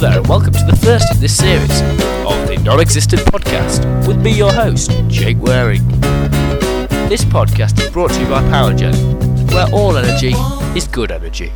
there, and welcome to the first of this series of the Non Existent Podcast with me, your host, Jake Waring. This podcast is brought to you by PowerGen, where all energy is good energy.